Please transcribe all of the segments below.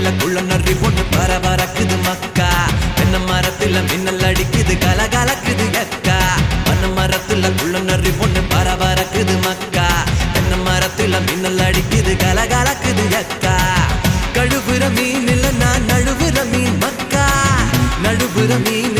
வெள்ளக்குள்ள நன்றி பொண்ணு பர பறக்குது மக்கா. பெண்ண மரத்துல மின்னல் அடிக்குது கல கலக்குது அக்கா பண்ண மரத்துல குள்ள நன்றி பொண்ணு பர பறக்குது மக்கா. பெண்ண மரத்துல மின்னல் அடிக்குது கல கலக்குது அக்கா கழுவுற மீன் இல்ல நான் நழுவுற மீன் மக்கா. நழுவுற மீன்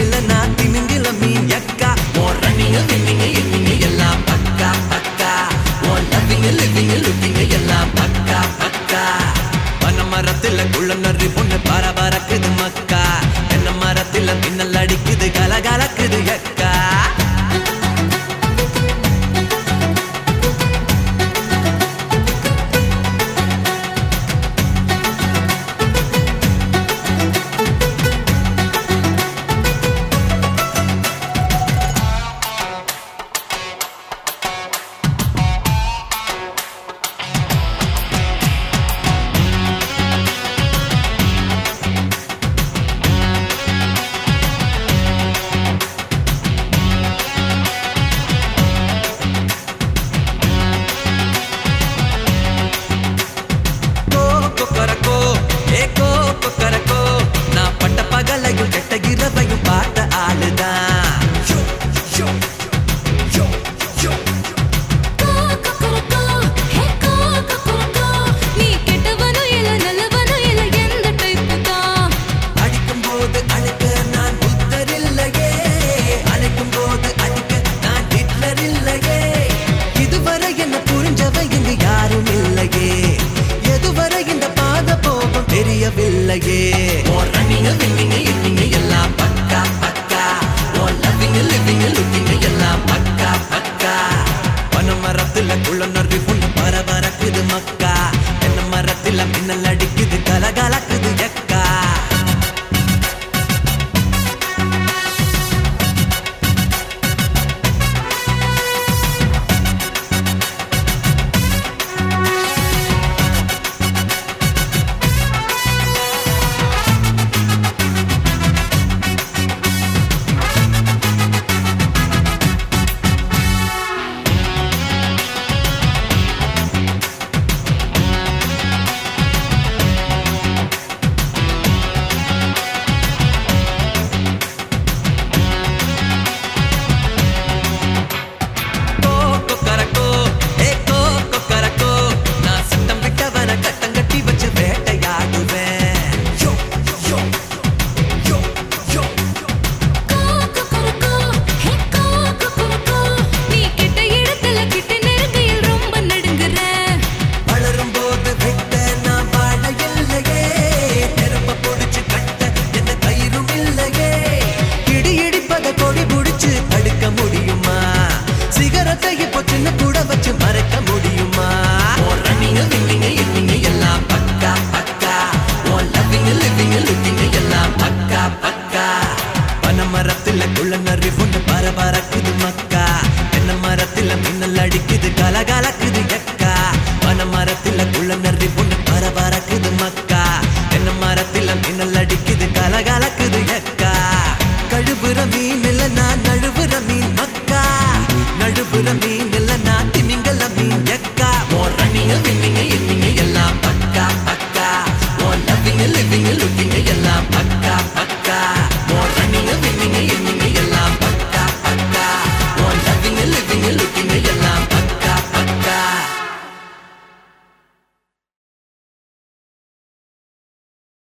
கலகலக்குது போச்சுன்னு கூட வச்சு மறைக்க முடியுமா? ரன்னிங் வின்னிங் இன்னிங் எல்லாம் பக்கா பக்கா. ஓ லவ்விங் லிவிங் லுக்கிங் எல்லாம் பக்கா பக்கா. பன மரத்தில் குள்ள நரி ஒன்று பர பறக்குது மக்கா. தென்ன மரத்தில் மின்னல் அடிக்குது கலகலக்குது எக்கா. பன மரத்தில் குள்ள நரி ஒன்று பர பறக்குது மக்கா. தென்ன மரத்தில் மின்னல் அடிக்குது கலகலக்குது எக்கா. கழுவுற மீன் நான் நழுவுற மீன் மக்கா. அழுபுற மீன்